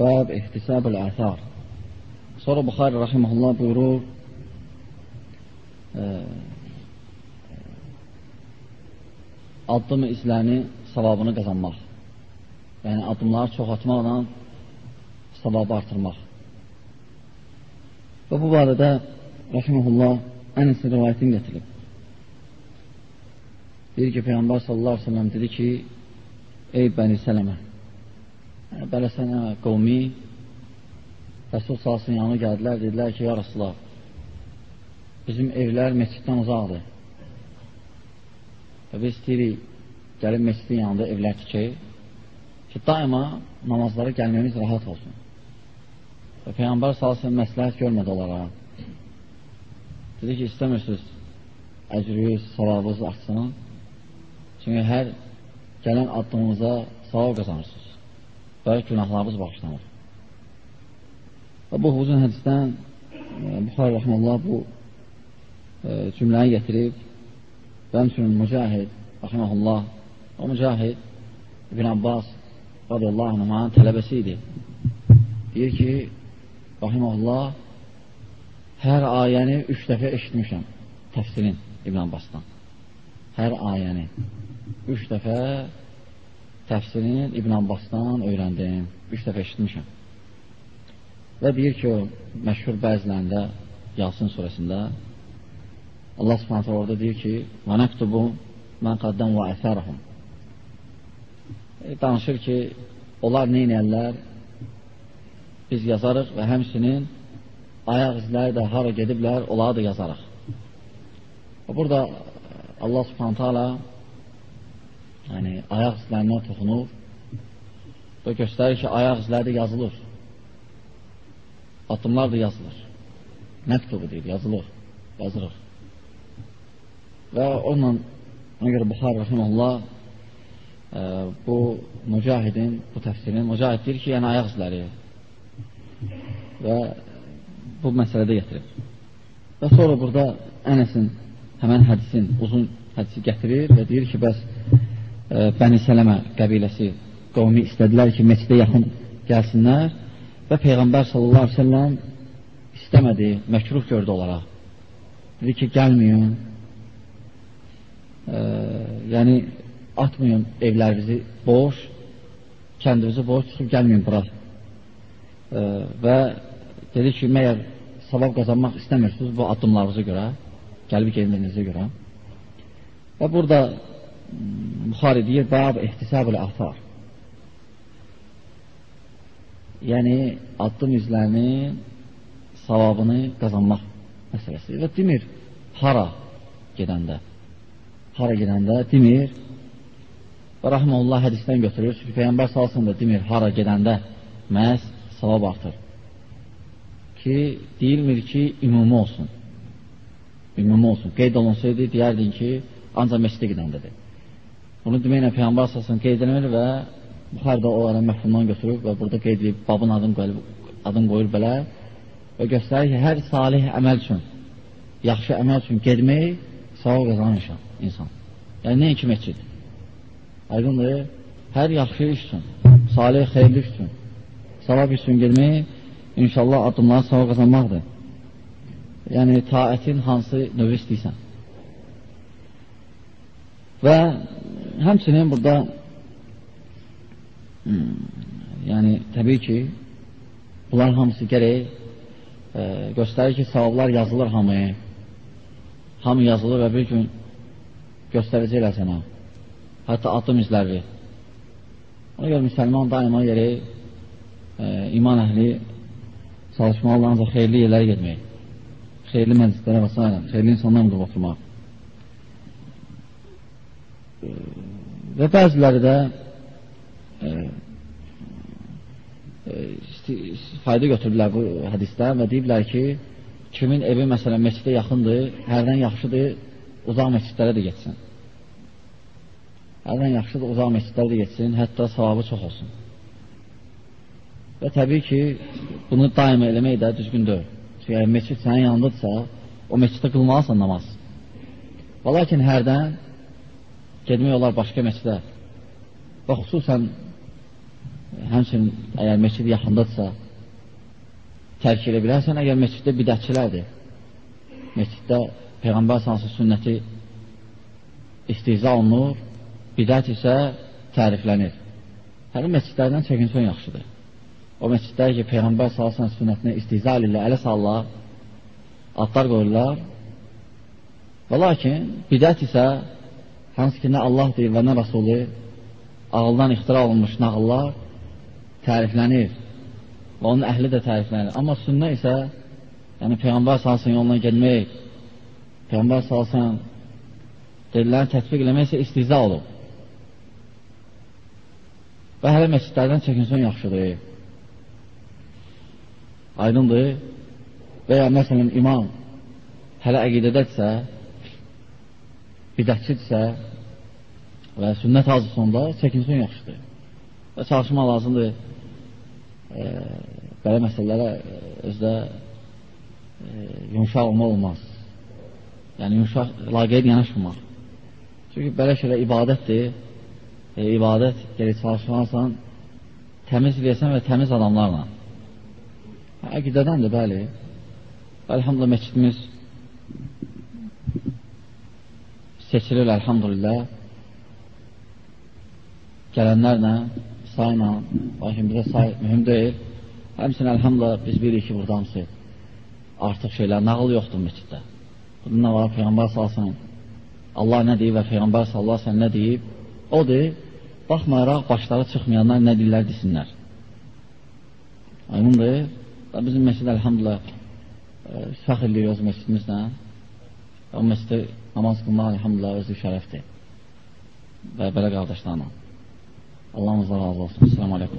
Bab ihtisab-ül əthar. Sonra Buxari Rahimullah buyurur, e, addım izlərini, savabını qazanmaq. Yəni, addımları çox atmaqla savabı artırmaq. Və bu barədə Rahimullah Ənəsin rivayətini gətirib. Deyir ki, Peyğəmbər sallallahu aleyhi ve sellem dedi ki, ey bəni sələmə, belə sənə qovmi Rəsul salsın yanına gəldilər, dedilər ki, ya Rasulallah, bizim evlər məsciddən uzaqdır. Və biz istəyirik, gəlib məscidin yanında evlər tikək ki, daima namazlara gəlməyimiz rahat olsun. Və Peyğəmbər salsın məsləhət görmədi onlara. Dedi ki, istəmirsiniz, əcriyüz, savabınız artsın. Çünki hər gələn addımınıza savab qazanırsınız və günahlarımız bağışlanır. Və bu uzun hədisdən e, Buxar Rəhməllah bu e, cümləni gətirib və həmçinin Mücahid Rəhməllah o Mücahid İbn Abbas radiyallahu anhümanın tələbəsi idi. Deyir ki, Rəhməllah hər ayəni üç dəfə eşitmişəm təfsirin İbn Abbasdan. Hər ayəni üç dəfə təfsirini İbn Abbasdan öyrəndim, üç dəfə eşitmişəm. Və deyir ki, o məşhur bəzilərində Yasin surəsində Allah subhanətə orada deyir ki, və nəktubu mən qaddən və əsərəhum. E, danışır ki, onlar neynəyərlər? Biz yazarıq və həmsinin ayaq izləri də hara gediblər, onları da yazarıq. Burada Allah subhanətə alə yəni ayaq izlərinə toxunur və göstərir ki, ayaq izləri yazılır. Addımlar da yazılır. Məktubu deyil, yazılır, yazılır. Və onunla, ona görə Buxar Rəhməllah e, bu mücahidin, bu təfsirin, mücahid deyir ki, yəni ayaq izləri və bu məsələdə gətirib. Və sonra burada Ənəsin həmən hədisin, uzun hədisi gətirir və deyir ki, bəs Bəni Sələmə qəbiləsi qovmi istədilər ki, meçidə yaxın gəlsinlər və Peyğəmbər sallallahu aleyhi ve sellem istəmədi, məkruh gördü olaraq. Dedi ki, gəlməyin, e, yəni atmayın evlərinizi boş, kəndinizi boş tutub gəlməyin bura. E, və dedi ki, məyər savab qazanmaq istəmirsiniz bu addımlarınızı görə, gəlib gelməyinizə görə. Və burada Buxari deyir, bab ehtisab-ül athar. Yəni, addım izlərinin savabını qazanmaq məsələsi. Və demir, hara gedəndə. Hara gedəndə demir, və rəhməlullah hədisdən götürür, çünki Peyyambər salsın da demir, hara gedəndə məhz savab artır. Ki, deyilmir ki, ümumi olsun. Ümumi olsun. Qeyd olunsaydı, deyərdin ki, ancaq məscidə gedəndədir. Bunu deməklə Peyğəmbər əsasını qeyd eləmir və Buxarda o adam məfhumdan götürüb və burada qeyd edib babın adını qoyur, adını qoyur belə və göstərir ki, hər salih əməl üçün, yaxşı əməl üçün gedmək savab qazanır insan. Yəni, nə iki məscid? Aydındır, hər yaxşı iş üçün, salih, xeyirli üçün, savab üçün gedmək inşallah addımları savab qazanmaqdır. Yəni, taətin hansı növü istəyirsən. Və həmçinin burada hmm, yəni təbii ki bunlar hamısı gərək e, göstərir ki, savablar yazılır hamıya hamı yazılır və bir gün göstərəcəklər sənə. Hətta addım izləri. Ona görə müsəlman daima gərək e, iman əhli çalışmalı ancaq xeyirli yerlərə getmək. Xeyirli məclislərə və s. xeyirli insanlarla oturmaq və bəziləri də e, e, fayda götürürlər bu hədisdən və deyiblər ki, kimin evi məsələn məscidə yaxındır, hərdən yaxşıdır, uzaq məscidlərə də getsin. Hərdən yaxşıdır, uzaq məscidlərə də getsin, hətta savabı çox olsun. Və təbii ki, bunu daima eləmək də düzgün deyil. Çünki əgər məscid sənin yanındadırsa, o məsciddə qılmalısan namaz. Və lakin hərdən getmək olar başqa məscidə və xüsusən həmçinin əgər məscid yaxındadırsa, tərk edə bilərsən, əgər məsciddə bidətçilərdir. Məsciddə Peyğəmbər sansı sünnəti istiza olunur, bidət isə təriflənir. Hələ məscidlərdən çəkinsən yaxşıdır. O məscidlər ki, Peyğəmbər salsan sünnətinə istiza ilə ələ sallar, adlar qoyurlar. Və lakin bidət isə hansı ki, nə Allah deyir və nə Rasulü ağıldan ixtira olunmuş nağıllar təriflənir və onun əhli də təriflənir. Amma sünnə isə, yəni Peyğəmbər salsın yoluna gelmək, Peyğəmbər salsın dediləni tətbiq eləmək isə istiza olub. Və hələ məscidlərdən çəkinsən yaxşıdır. Aydındır. Və ya məsələn imam hələ əqidədədirsə, bidətçidirsə və sünnət hazırsında çəkinsən yaxşıdır. Və çalışmaq lazımdır e, belə məsələlərə özdə e, yumuşaq olma olmaz. Yəni, yumuşaq, laqeyd yanaşmamaq. Çünki belə şeylə ibadətdir. E, ibadət gerək çalışmalısan, təmiz eləyəsən və təmiz adamlarla. Əqidədəndir, bəli. Əlhamdülillah, məscidimiz seçilir, əlhamdülillah. Gələnlərlə sayla, lakin bizə say mühüm deyil. Həmsin əlhamdülillah biz bilirik ki, burada hamısı artıq şeylər, nağıl yoxdur məsciddə. Bunun nə var, Peyğəmbər salsın, Allah nə deyib və Peyğəmbər sallasın nə deyib, odur, baxmayaraq başları çıxmayanlar nə dillər desinlər. Aydındır. Və bizim məscid əlhamdülillah e, fəxr edirik məscidimizlə. O məsciddə namaz qılmaq əlhamdülillah özü şərəfdir. Və belə qardaşlarla. Allah razı olsun. Selamun Aleyküm.